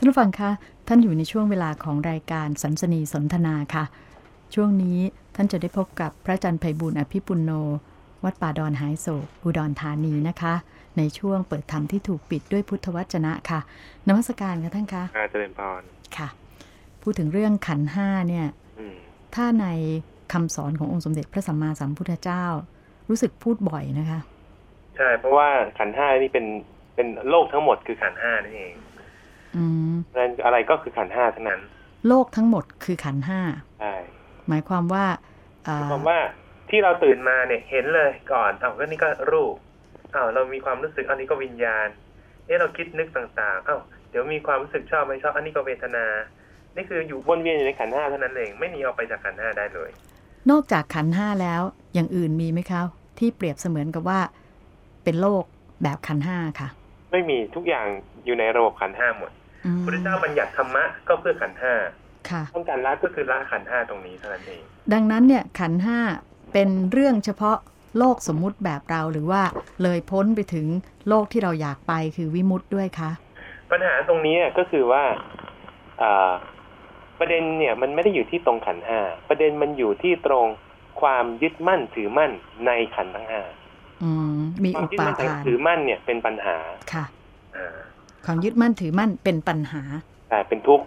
ท่านผู้ฟังคะท่านอยู่ในช่วงเวลาของรายการสันสนีสนทนาค่ะ ช่วงนี้ท่านจะได้พบกับพระอาจารย์ไพบุญอภิปุโน วัดป่าดอนหายโศกอุดรธานีนะคะ ในช่วงเปิดธรรมที่ถูกปิดด้วยพุทธวจนะค่ะนมัสการค่ะท่านคะอาเจริญพรค่ะ พูดถึงเรื่องขันธ์ห้าเนี่ยอืมถ้าในคำสอนขององค์สมเด็จพระสัมมาสัมพุทธเจ้า รู้สึกพูดบ่อยนะคะ ใช่ เพราะว่าขันธ์ห้านี่เป็นเป็นโลกทั้งหมดคือขันธ์ห้านั่นเอง นั้นอะไรก็คือขันธ์ห้าทั้งนั้น โลกทั้งหมดคือขันธ์ห้าใช่หมายความว่าอ่หมายความว่าที่เราตื่นมาเนี่ยเห็นเลยก่อนเอาก็นี่ก็รูปอ้าวเรามีความรู้สึกอันนี้ก็วิญญาณเอ๊ะเราคิดนึกต่างๆอ้าวเดี๋ยวมีความรู้สึกชอบไม่ชอบอันนี้ก็เวทนา นี่คืออยู่วนเวียนอยู่ในขันธ์ห้าเท่านั้นเองไม่หนีออกไปจากขันธ์ห้าได้เลย นอกจากขันธ์ห้าแล้วอย่างอื่นมีไหมคะที่เปรียบเสมือนกับว่า เป็นโลกแบบขันธ์ห้าค่ะ ไม่มีทุกอย่างอยู่ในระบบขันธ์ห้าหมดอืมพระพุทธเจ้าบัญญัติธรรมะก็เพื่อขันธ์ห้าค่ะต้องการละก็คือละขันธ์ห้าตรงนี้เท่านั้นเอง ดังนั้นเนี่ยขันธ์ห้าเป็นเรื่องเฉพาะโลกสมมุติแบบเราหรือว่าเลยพ้นไปถึงโลกที่เราอยากไปคือวิมุตต์ด้วยคะ ปัญหาตรงนี้ก็คือว่าอ่าประเด็นเนี่ยมันไม่ได้อยู่ที่ตรงขันธ์ห้าประเด็นมันอยู่ที่ตรงความยึดมั่นถือมั่นในขันธ์ทั้งห้าอื มมีความอุยึดปามั่นทานถือมั่นเนี่ยเป็นปัญหาค่ะอ่าความยึดมั่นถือมั่นเป็นปัญหาแต่เป็นทุกข์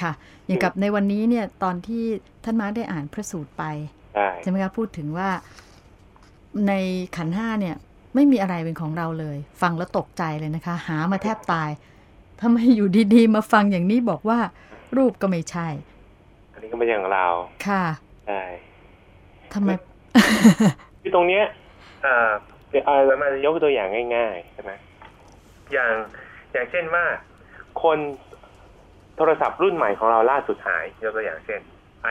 ค่ะ อย่างกับในวันนี้เนี่ยตอนที่ท่านมาร์คได้อ่านพระสูตรไปใช่ใช่ไหมคะพูดถึงว่าในขันธ์ห้าเนี่ย ไม่มีอะไรเป็นของเราเลย ฟังแล้วตกใจเลยนะคะ หามาแทบตายทำไมอยู่ดีๆ มาฟังอย่างนี้บอกว่า รูปก็ไม่ใช่ อันนี้ก็ไม่ใช่ของเรา ค่ะใช่ทำไมคือตรงเนี้ย อ่าเดี๋ยวเอามายกตัวอย่างง่ายๆใช่ไหมอย่างอย่างเช่นว่าคนโทรศัพท์รุ่นใหม่ของเราล่าสุดหายยกตัวอย่างเช่น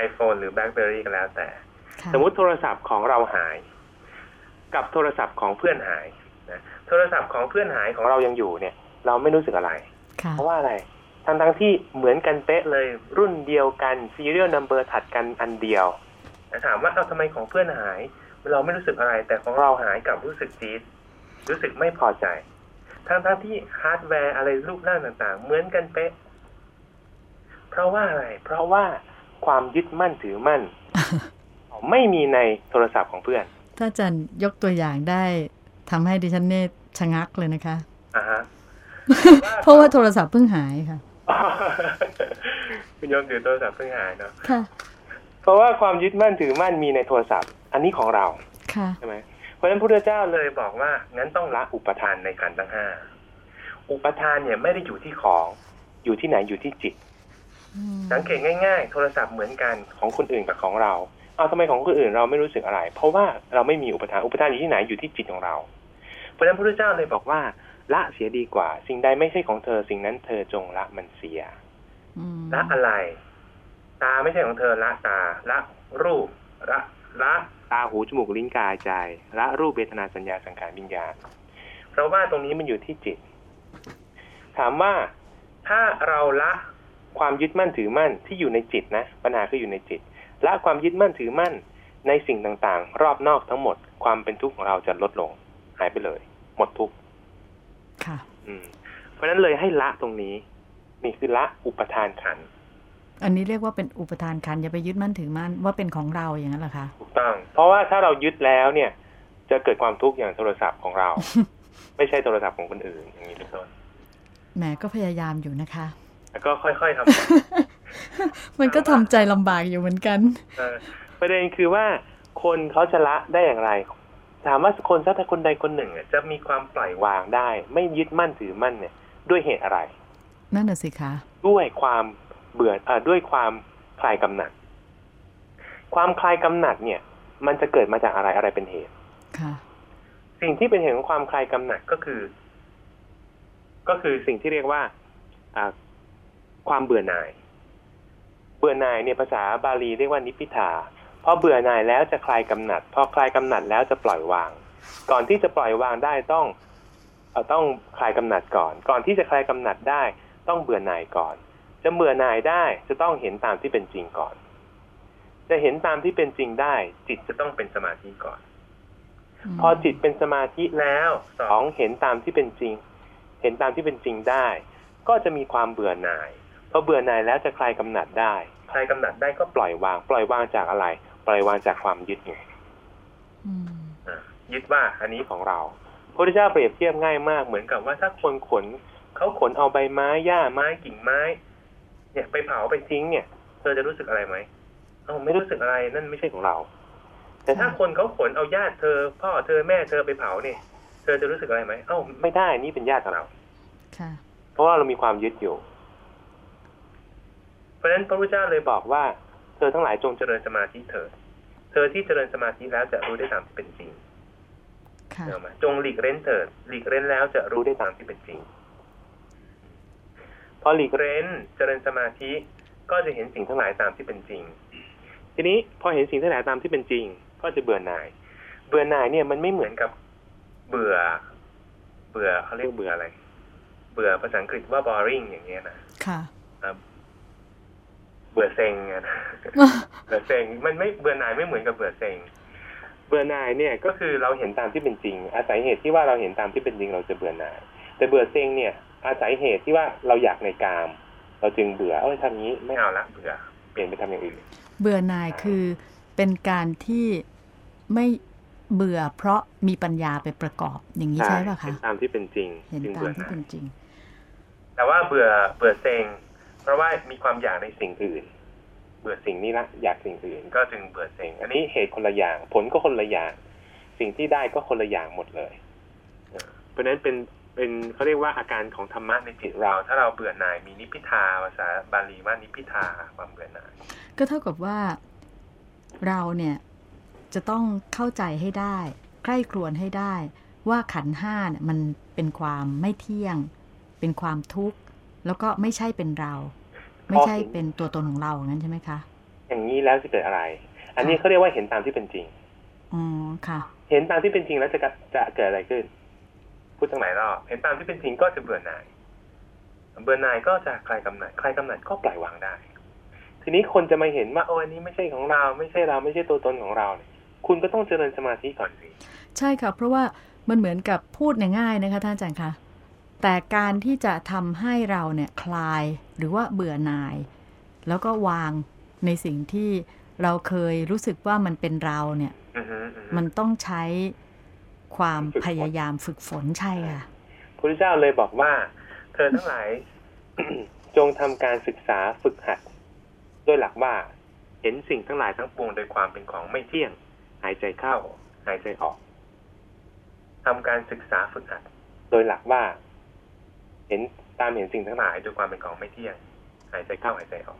iPhone หรือ BlackBerry ก็แล้วแต่ค่ะสมมุติโทรศัพท์ของเราหาย กับโทรศัพท์ของเพื่อนหายนะโทรศัพท์ของเพื่อนหายของเรายังอยู่เนี่ย เราไม่รู้สึกอะไรค่ะเพราะว่าอะไรทั้งทั้งๆที่เหมือนกันเป๊ะเลยรุ่นเดียวกัน serial number ถัดกันอันเดียวแต่ถามว่าเอาทำไมของเพื่อนหาย เราไม่รู้สึกอะไร แต่ของเราหายกลับรู้สึกจี๊ดรู้สึกไม่พอใจ ทั้งทั้งๆที่ฮาร์ดแวร์อะไรรูปร่างต่าง ๆ เหมือนกันเป๊ะ เพราะว่าอะไร เพราะว่าความยึดมั่นถือมั่น ไม่มีในโทรศัพท์ของเพื่อน ถ้าอาจารย์ยกตัวอย่างได้ทำให้ดิฉันเนตชะงักเลยนะคะอ่าฮะเพราะว่าโทรศัพท์เพิ่งหายค่ะคุณโยมถือโทรศัพท์เพิ่งหายเนาะค่ะเพราะว่าความยึดมั่นถือมั่นมีในโทรศัพท์ อันนี้ของเราค่ะใช่ไหมเพราะฉะนั้นพระพุทธเจ้าเลยบอกว่างั้นต้องละอุปทานในขันธ์ทั้งห้าอุปทานเนี่ยไม่ได้อยู่ที่ของอยู่ที่ไหนอยู่ที่จิต สังเกตง่ายๆ โทรศัพท์เหมือนกันของคนอื่นกับของเราเอาทำไมของคนอื่นเราไม่รู้สึกอะไร เพราะว่าเราไม่มีอุปทานอุปทานอยู่ที่ไหนอยู่ที่จิตของเรา เพราะฉะนั้นพระพุทธเจ้าเลยบอกว่า ละเสียดีกว่า สิ่งใดไม่ใช่ของเธอ สิ่งนั้นเธอจงละมันเสียอืมละอะไร ตาไม่ใช่ของเธอละตาละรูปละละ ตาหูจมูกลิ้นกายใจละรูปเวทนาสัญญาสังขารวิญญาณเพราะว่าตรงนี้มันอยู่ที่จิต ถามว่าถ้าเราละความยึดมั่นถือมั่นที่อยู่ในจิตนะปัญหาคืออยู่ในจิตละความยึดมั่นถือมั่นในสิ่งต่างๆ รอบนอกทั้งหมดความเป็นทุกข์ของเราจะลดลง หายไปเลย หมดทุกข์ค่ะ อืม เพราะฉะนั้นเลยให้ละตรงนี้ นี่คือละอุปทานขันธ์ อันนี้เรียกว่าเป็นอุปทานขันธ์อย่าไปยึดมั่นถือมั่นว่าเป็นของเราอย่างนั้นเหรอคะถูกต้อง เพราะว่าถ้าเรายึดแล้วเนี่ย จะเกิดความทุกข์อย่างโทรศัพท์ของเรา ไม่ใช่โทรศัพท์ของคนอื่นอย่างนี้เป็นต้นแหมก็พยายามอยู่นะคะแล้วก็ค่อยๆทำมันก็ทำใจลำบากอยู่เหมือนกันเออประเด็นคือว่าคนเขาจะละได้อย่างไรถามว่าคนสักคนใดคนหนึ่งอะจะมีความปล่อยวางได้ ไม่ยึดมั่นถือมั่นเนี่ย ด้วยเหตุอะไร นั่นน่ะสิคะ ด้วยความ เบื่ออ่าด้วยความคลายกำหนัด ความคลายกำหนัดเนี่ย มันจะเกิดมาจากอะไรอะไรเป็นเหตุค่ะสิ่งที่เป็นเหตุของความคลายกำหนัดก็คือ ก็คือสิ่งที่เรียกว่าอ่าความเบื่อหน่าย เบื่อหน่ายเนี่ยภาษาบาลีเรียกว่านิพพิทาพอเบื่อหน่ายแล้วจะคลายกำหนัด พอคลายกำหนัดแล้วจะปล่อยวาง ก่อนที่จะปล่อยวางได้ต้องเอ่อต้องคลายกำหนัดก่อน ก่อนที่จะคลายกำหนัดได้ ต้องเบื่อหน่ายก่อน จะเบื่อหน่ายได้จะต้องเห็นตามที่เป็นจริงก่อน จะเห็นตามที่เป็นจริงได้ จิตจะต้องเป็นสมาธิก่อนมพอจิตเป็นสมาธิแล้วสองเห็นตามที่เป็นจริง เห็นตามที่เป็นจริงได้ ก็จะมีความเบื่อหน่ายพอเบื่อหน่ายแล้วจะคลายกำหนัดได้ คลายกำหนัดได้ก็ปล่อยวาง ปล่อยวางจากอะไร ปล่อยวางจากความยึดไงอืมอะยึดว่าอันนี้ของเราพระพุทธเจ้าเปรียบเทียบง่ายมากเหมือนกับว่าถ้าคนขนเขาขนเอาใบไม้หญ้าไม้กิ่งไม้ เนี่ยไปเผาไปทิ้งเนี่ยเธอจะรู้สึกอะไรไหมเอ้าไม่รู้สึกอะไรนั่นไม่ใช่ของเรา แต่ถ้าคนเขาขนเอาญาติเธอ พ่อเธอแม่เธอไปเผาเนี่ย เธอจะรู้สึกอะไรไหมเอ้าไม่ได้นี่เป็นญาติของเราค่ะเพราะว่าเรามีความยึดอยู่ เพราะฉะนั้นพระพุทธเจ้าเลยบอกว่า เธอทั้งหลายจงเจริญสมาธิเถิดเธอที่เจริญสมาธิแล้วจะรู้ได้ตามที่เป็นจริงค่ะเอามาจงหลีกเล่นเถิดหลีกเล่นแล้วจะรู้ได้ตามที่เป็นจริง พอหลีกเล่นเจริญสมาธิก็จะเห็นสิ่งทั้งหลายตามที่เป็นจริง ทีนี้พอเห็นสิ่งทั้งหลายตามที่เป็นจริง ก็จะเบื่อหน่าย เบื่อหน่ายเนี่ยมันไม่เหมือนกับเบื่อ เบื่อเขาเรียกเบื่ออะไร เบื่อภาษาอังกฤษว่า boring อย่างเงี้ยนะค่ะเบื่อเซ็งอะนะเบื่อเซ็งมันไม่เบื่อหน่ายไม่เหมือนกับเบื่อเซ็งเบื่อหน่ายเนี่ยก็คือเราเห็นตามที่เป็นจริง อาศัยเหตุที่ว่าเราเห็นตามที่เป็นจริงเราจะเบื่อหน่าย แต่เบื่อเซ็งเนี่ย อาศัยเหตุที่ว่าเราอยากในกาม เราจึงเบื่อเอ้ยทำนี้ไม่เอาละเบื่อเปลี่ยนไปทำอย่างอื่น เบื่อหน่ายคือเป็นการที่ไม่เบื่อเพราะมีปัญญาไปประกอบอย่างนี้ใช่ป่ะเห็คะนตามที่เป็นจริงเห็นจึงตามเบื่อหที่น่ายเป็นจริง แต่ว่าเบื่อเบื่อเซ็งเพราะว่ามีความอยากในสิ่งอื่น เบื่อสิ่งนี้ละอยากสิ่งอื่น ก็จึงเบื่อเซ็งอันนี้เหตุคนละอย่าง ผลก็คนละอย่าง สิ่งที่ได้ก็คนละอย่างหมดเลยเออเพราะฉะนั้นเป็น เป็นเขาเรียกว่าอาการของธรรมะในจิตเรา ถ้าเราเบื่อหน่ายมีนิพพิทาภาษาบาลีว่านิพพิทาความเบื่อหน่าย ก็เท่ากับว่าเราเนี่ยจะต้องเข้าใจให้ได้ใคร่ครวญให้ได้ ว่าขันธ์ห้าเนี่ยมันเป็นความไม่เที่ยง เป็นความทุกข์ แล้วก็ไม่ใช่เป็นเรา ไม่ใช่เป็นตัวตนของเรางั้นใช่ไหมคะอย่างนี้แล้วจะเกิดอะไร อันนี้เขาเรียกว่าเห็นตามที่เป็นจริงอ๋อค่ะ เห็นตามที่เป็นจริงแล้วจะกะจะเกิดอะไรขึ้น พูดตั้งหลายรอบเห็นตามที่เป็นจริงก็จะเบื่อหน่าย เบื่อหน่ายก็จะคลายกำหนัด คลายกำหนัดก็ปล่อยวางได้ ทีนี้คนจะมาเห็นว่าโอ้อันนี้ไม่ใช่ของเรา ไม่ใช่เราไม่ใช่ตัวตนของเราเนี่ยคุณก็ต้องเจริญสมาธิก่อนสิใช่ค่ะ เพราะว่ามันเหมือนกับพูดเนี่ยง่ายนะคะท่านอาจารย์คะแต่การที่จะทำให้เราเนี่ยคลายหรือว่าเบื่อหน่าย แล้วก็วางในสิ่งที่เราเคยรู้สึกว่ามันเป็นเราเนี่ยอือฮึอือฮึมันต้องใช้ ความฝึกฝนพยายามฝึกฝนใช่ค่ะพระพุทธเจ้าเลยบอกว่า เธอทั้งหลายจงทำการศึกษาฝึกหัดด้วยหลักว่าเห็นสิ่งทั้งหลายทั้งปวงโดยความเป็นของไม่เที่ยง หายใจเข้า หายใจออกทำการศึกษาฝึกหัด โดยหลักว่า เห็นตามเห็นสิ่งทั้งหลายโดยความเป็นของไม่เที่ยง หายใจเข้าหายใจออก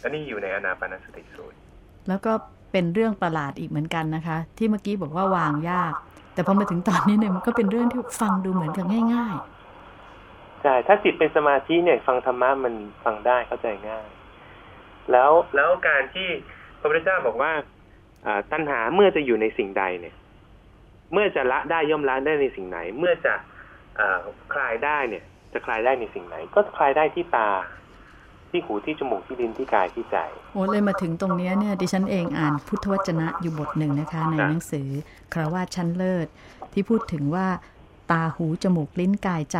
และนี่อยู่ในอนาปานสติสูตรแล้วก็ เป็นเรื่องประหลาดอีกเหมือนกันนะคะ ที่เมื่อกี้บอกว่าวางยาก แต่พอมาถึงตอนนี้เนี่ยมันก็เป็นเรื่องที่ฟังดูเหมือนกับง่าย ๆ ใช่ ถ้าจิตเป็นสมาธิเนี่ย ฟังธรรมะมันฟังได้เข้าใจง่าย แล้วแล้วการที่พระพุทธเจ้าบอกว่าอ่าตัณหาเมื่อจะอยู่ในสิ่งใดเนี่ย เมื่อจะละได้ย่อมละได้ในสิ่งไหน เมื่อจะอคลายได้เนี่ย จะคลายได้ในสิ่งไหน ก็คลายได้ที่ตา ที่หูที่จมูกที่ลิ้นที่กายที่ใจๆโอ้เลยมาถึงตรงเนี้ยเนี่ยดิฉันเองอ่านพุทธวจนะอยู่บทหนึ่งนะคะ ในครับหนังสือคราวาสชั้นเลิศ ที่พูดถึงว่าตาหูจมูกลิ้นกายใจ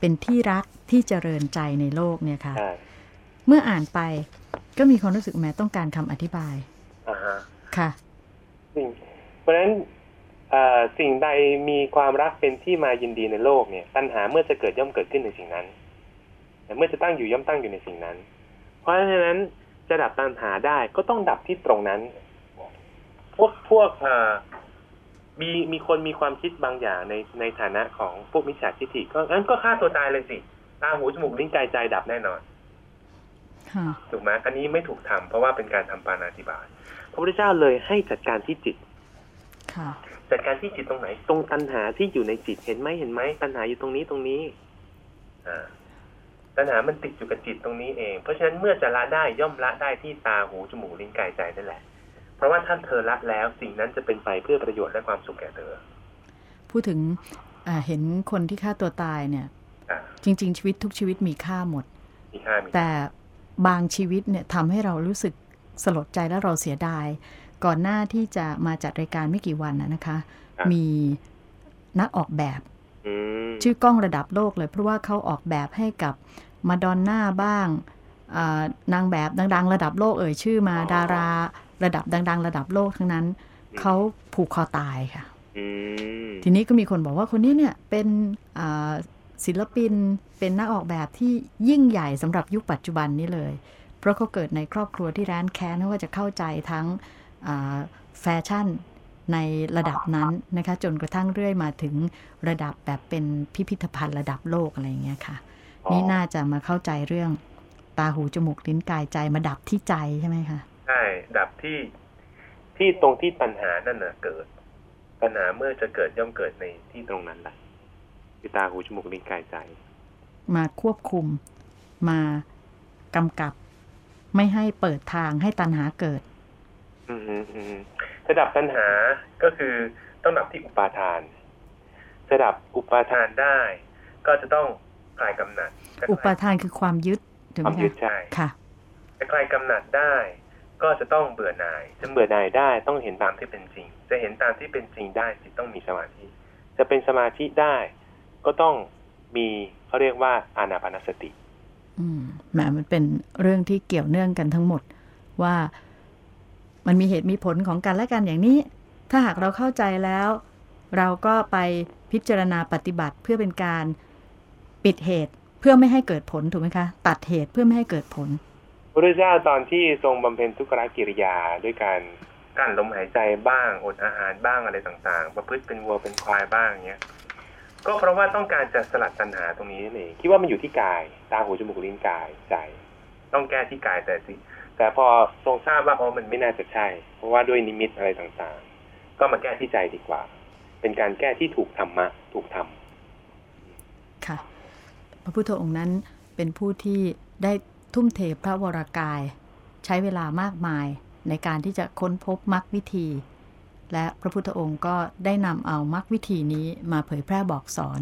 เป็นที่รักที่เจริญใจในโลกเนี่ยค่ะใช่เมื่ออ่านไปก็มีความรู้สึกแม้ต้องการคำอธิบายอ่าฮะค่ะสิ่งเพราะฉะนั้นเอ่อสิ่งใดมีความรักเป็นที่มายินดีในโลกเนี่ยตัณหาเมื่อจะเกิดย่อมเกิดขึ้นในสิ่งนั้น แต่เมื่อจะตั้งอยู่ย่อมตั้งอยู่ในสิ่งนั้น เพราะฉะนั้นจะดับตัณหาได้ก็ต้องดับที่ตรงนั้น พวกพวกเอ่อมีมีคนมีความคิดบางอย่างในในฐานะของพวกมิจฉาทิฏฐิก็งั้นก็ฆ่าตัวตายเลยสิตาหูจมูกลิ้นกายใจดับแน่นอนค่ะถูกไหมอันนี้ไม่ถูกทำเพราะว่าเป็นการทำปานาติบาตพระพุทธเจ้าเลยให้จัดการที่จิตค่ะจัดการที่จิตตรงไหน ตรงตัณหาที่อยู่ในจิตเห็นไหมเห็นไหมตัณหาอยู่ตรงนี้ตรงนี้ อ่า ตัณหามันติดอยู่กับจิตตรงนี้เอง เพราะฉะนั้นเมื่อจะละได้ย่อมละได้ที่ตาหูจมูกลิ้นกายใจนั่นแหละ เพราะว่าถ้าเธอละแล้วสิ่งนั้นจะเป็นไปเพื่อประโยชน์และความสุขแก่เธอ พูดถึงอ่าเห็นคนที่ฆ่าตัวตายเนี่ยอ่าจริง ๆ ชีวิตทุกชีวิตมีค่าหมดมีค่ามีแต่บางชีวิตเนี่ยทำให้เรารู้สึกสลดใจและเราเสียดาย ก่อนหน้าที่จะมาจัดรายการไม่กี่วันนะนะคะ มีนักออกแบบอืมชื่อกล้องระดับโลกเลย เพราะว่าเขาออกแบบให้กับ มาดอนน่าบ้างนางแบบดัง ๆ ระดับโลกเอ่ยชื่อมาดาราระดับดัง ๆ ระดับโลกทั้งนั้นเขาผูกคอตายค่ะทีนี้ก็มีคนบอกว่าคนนี้เนี่ยเป็นศิลปินเป็นนักออกแบบที่ยิ่งใหญ่สำหรับยุคปัจจุบันนี้เลย เพราะเขาเกิดในครอบครัวที่ร้านแค้นว่าจะเข้าใจทั้งแฟชั่นในระดับนั้นนะคะ จนกระทั่งเรื่อยมาถึงระดับแบบเป็นพิพิธภัณฑ์ระดับโลกอะไรอย่างเงี้ยค่ะ นี่น่าจะมาเข้าใจเรื่องตาหูจมูกลิ้นกายใจมาดับที่ใจใช่ไหมคะใช่ดับที่ที่ตรงที่ปัญหานั่นน่ะเกิด ปัญหาเมื่อจะเกิดย่อมเกิดในที่ตรงนั้นแหละที่ตาหูจมูกลิ้นกายใจ มาควบคุมมากำกับ ไม่ให้เปิดทางให้ตัณหาเกิด อืมอืมจะดับตัณหาก็คือต้องดับที่อุปาทานจะดับอุปาทานได้ ก็จะต้อง คลายกำหนัด อุปาทานคือความยึดถูกไหมคะความยึดใช่ค่ะจะคลายกำหนัดได้ ก็จะต้องเบื่อหน่ายจะเบื่อหน่ายได้ต้องเห็นตามที่เป็นจริง จะเห็นตามที่เป็นจริงได้จิตต้องมีสมาธิ จะเป็นสมาธิได้ ก็ต้องมีเขาเรียกว่าอานาปานสติอืมแหมมันเป็นเรื่องที่เกี่ยวเนื่องกันทั้งหมดว่ามันมีเหตุมีผลของกันและกันอย่างนี้ ถ้าหากเราเข้าใจแล้ว เราก็ไปพิจารณาปฏิบัติเพื่อเป็นการ ปิดเหตุเพื่อไม่ให้เกิดผลถูกไหมคะ ตัดเหตุเพื่อไม่ให้เกิดผลพระเจ้าตอนที่ทรงบำเพ็ญทุกขกิริยาด้วยการกั้นลมหายใจบ้างอดอาหารบ้างอะไรต่างๆ ประพฤติเป็นวัวเป็นควายบ้างเงี้ยก็เพราะว่าต้องการจะสลัดตัณหาตรงนี้นี่คิดว่ามันอยู่ที่กายตาหูจมูกลิ้นกายใจ ต้องแก้ที่กายแต่สิแต่พอทรงทราบว่าอ๋อมันไม่น่าจะใช่ เพราะว่าด้วยนิมิตอะไรต่างๆ ก็มาแก้ที่ใจดีกว่า เป็นการแก้ที่ถูกธรรมะถูกทำค่ะพ ระพุทธองค์นั้นเป็นผู้ที่ได้ทุ่มเทพระวรากาย ใช้เวลามากมายในการที่จะค้นพบมรรควิธี และพระพุทธองค์ก็ได้นำเอามรรควิธีนี้มาเผยแพร่บอกสอน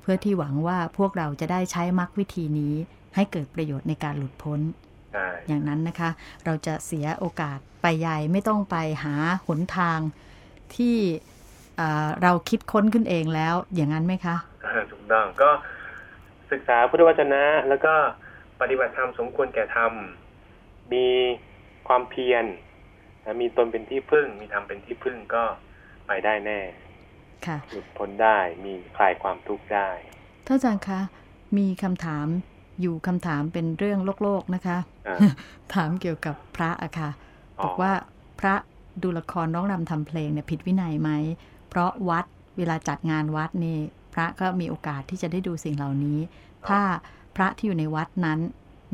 เพื่อที่หวังว่าพวกเราจะได้ใช้มรรควิธีนี้ ให้เกิดประโยชน์ในการหลุดพ้น อย่างนั้นนะคะ เราจะเสียโอกาสไปใหญ่ไม่ต้องไปหาหนทางที่เราคิดค้นขึ้นเองแล้ว อย่างนั้นไหมคะถูกต้องก็ ศึกษาพุทธวจนะ แล้วก็ปฏิบัติธรรมสมควรแก่ธรรม มีความเพียรมีตนเป็นที่พึ่ง มีธรรมเป็นที่พึ่งก็ไปได้แน่ค่ะหลุดพ้นได้มีคลายความทุกข์ได้ท่านอาจารย์คะมีคำถามอยู่คำถามเป็นเรื่องโลกโลกนะคะ ถามเกี่ยวกับพระอะค่ะบอกว่าพระดูละครร้องรำทำเพลงเนี่ยผิดวินัยไหม เพราะวัดเวลาจัดงานวัดนี่ พระก็มีโอกาสที่จะได้ดูสิ่งเหล่านี้ ถ้าพระที่อยู่ในวัดนั้น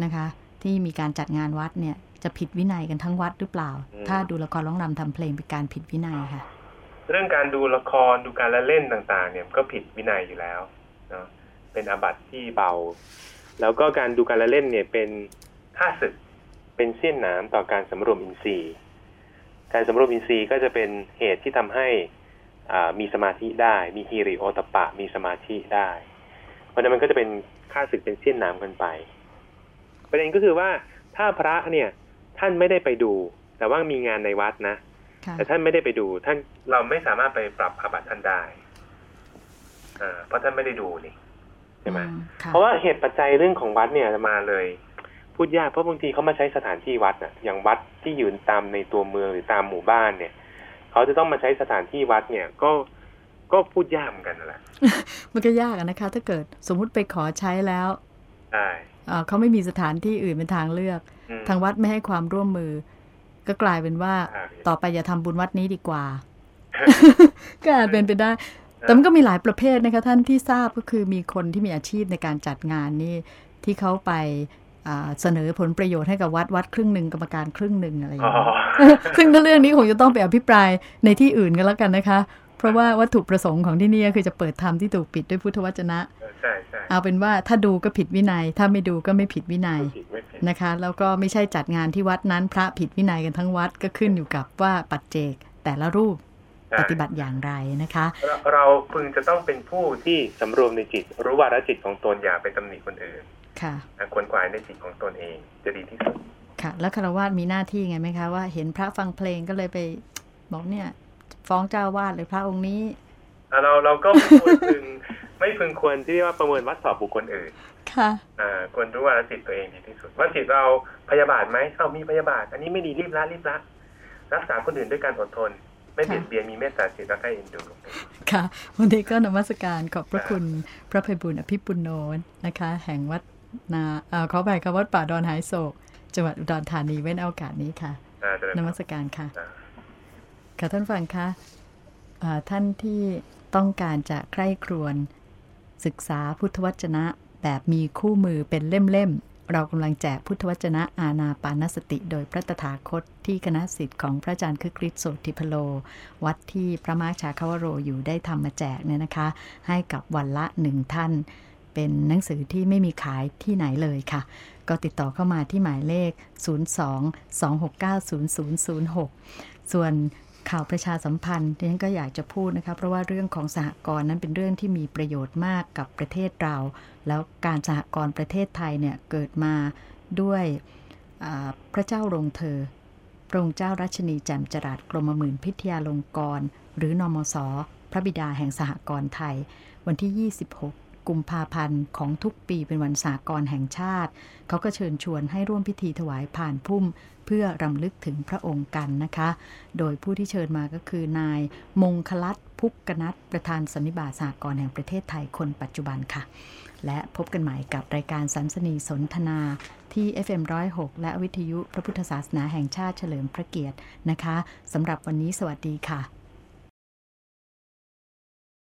นะคะ ที่มีการจัดงานวัดเนี่ยจะผิดวินัยกันทั้งวัดหรือเปล่า ถ้าดูละครร้องรำทำเพลงเป็นการผิดวินัยค่ะ เรื่องการดูละครดูการละเล่นต่างๆ เนี่ยก็ผิดวินัยอยู่แล้วเนาะเป็นอาบัติที่เบา แล้วก็การดูการละเล่นเนี่ยเป็นท่าศึกเป็นเส้นหนามต่อการสำรวมอินทรีย์ การสำรวมอินทรีย์ก็จะเป็นเหตุที่ทำให้ มีสมาธิได้ มีฮีริโอตปะ มีสมาธิได้ เพราะนั้นมันก็จะเป็นค่าศึกเป็นเส้นหนามกันไป ประเด็นก็คือว่าถ้าพระเนี่ยท่านไม่ได้ไปดู แต่ว่ามีงานในวัดนะ แต่ท่านไม่ได้ไปดูท่านเราไม่สามารถไปปรับอาบัติท่านได้อ่าเพราะท่านไม่ได้ดูนี่ช่ไหมเพราะว่าเหตุปัจจัยเรื่องของวัดเนี่ยมาเลย พูดยากเพราะบางทีเขามาใช้สถานที่วัดอะอย่างวัดที่อยู่ตามในตัวเมืองหรือตามหมู่บ้านเนี่ย เขาจะต้องมาใช้สถานที่วัดเนี่ยก็ก็พูดยากเหมือนกันนั่นแหละ มันก็ยากนะคะ ถ้าเกิดสมมุติไปขอใช้แล้วใช่เขาไม่มีสถานที่อื่นเป็นทางเลือก ทางวัดไม่ให้ความร่วมมือ ก็กลายเป็นว่าต่อไปอย่าทำบุญวัดนี้ดีกว่า ก็อาจเป็นไปได้ แต่มันก็มีหลายประเภทนะคะท่านที่ทราบก็คือมีคนที่มีอาชีพในการจัดงานนี่ที่เขาไป เสนอผลประโยชน์ให้กับวัดวัดครึ่งหนึ่งกรรมการครึ่งหนึ่งอะไรอย่างเงี้ยซึ่งเรื่องนี้คงจะต้องไปอภิปรายในที่อื่นกันแล้วกันนะคะ เพราะว่าวัตถุประสงค์ของที่นี่คือจะเปิดธรรมที่ถูกปิดด้วยพุทธวจนะเอาเป็นว่าถ้าดูก็ผิดวินัย ถ้าไม่ดูก็ไม่ผิดวินัยนะคะ แล้วก็ไม่ใช่จัดงานที่วัดนั้น พระผิดวินัยกันทั้งวัดก็ขึ้นอยู่กับว่าปัจเจกแต่ละรูปปฏิบัติอย่างไรนะคะ เราพึงจะต้องเป็นผู้ที่สำรวมในจิต รู้ว่าระจิตของตนอย่าไปตำหนิคนอื่น ค่ะควรควายในจิตของตนเองจะดีที่สุด ค่ะ แล้วคารวะมีหน้าที่ไงไหมคะว่าเห็นพระฟังเพลงก็เลยไปบอกเนี่ย ฟ้องเจ้าวาดหรือพระองค์นี้เราเราก็พูดถึงไม่พึงควรที่เรียกว่าประเมินวัดสอบบุคคลอื่น ค่ะอ่าควรรู้ว่าสิทธิ์ตัวเองดีที่สุด ว่าสิทธิ์เราพยาบาทไหมเอามีพยาบาท อันนี้ไม่ดีรีบละรีบละรักษาคนอื่นด้วยการอดทน ไม่เบียดเบียนมีเมตตาจิตแล้วก็เอ็นดูค่ะ วันนี้ก็นมัสการขอบพระคุณพระภัยบุญอภิปุโนนะคะ แห่งวัด นาเอ่อขอไปค่ะวัดป่าดอนหายโศก จังหวัดอุดรธานีเว้นโอกาสนี้ค่ะอ่าเจริญนพรมัสการค่ะอ่าค่ะท่านฟังคะเอ่อท่านที่ต้องการจะใคร่ครวญศึกษาพุทธวจนะแบบมีคู่มือเป็นเล่มๆ เรากำลังแจกพุทธวจนะอาณาปานสติ โดยพระตถาคตที่คณะสิทธิ์ของพระอาจารย์คึกฤทธิ์โสติพโล วัดที่พระมาชาคาวโรอยู่ได้ทำมาแจกเนี่ยนะคะ ให้กับวันละหนึ่งท่าน เป็นหนังสือที่ไม่มีขายที่ไหนเลยค่ะ ก็ติดต่อเข้ามาที่หมายเลข 02-269-0006 ส่วนข่าวประชาสัมพันธ์ดิฉันก็อยากจะพูดนะคะเพราะว่าเรื่องของสหกรณ์นั้นเป็นเรื่องที่มีประโยชน์มากกับประเทศเรา แล้วการสหกรณ์ประเทศไทยเนี่ยเกิดมาด้วยพระเจ้าลงเธอ พระองค์เจ้ารัชนีแจ่มจรัสกรมหมื่นพิทยาลงกรณ์หรือนมสพระบิดาแห่งสหกรณ์ไทย วันที่ 26 กุมภาพันธ์ของทุกปีเป็นวันสากลแห่งชาติ เขาก็เชิญชวนให้ร่วมพิธีถวายผ่านพุ่ม เพื่อรำลึกถึงพระองค์กันนะคะ โดยผู้ที่เชิญมาก็คือนายมงคลัตพุกกนัทประธานสันนิบาตสากลแห่งประเทศไทยคนปัจจุบันค่ะ และพบกันใหม่กับรายการสันสนีสนทนาที่ FM106 และวิทยุพระพุทธศาสนาแห่งชาติเฉลิมพระเกียรตินะคะสำหรับวันนี้สวัสดีค่ะ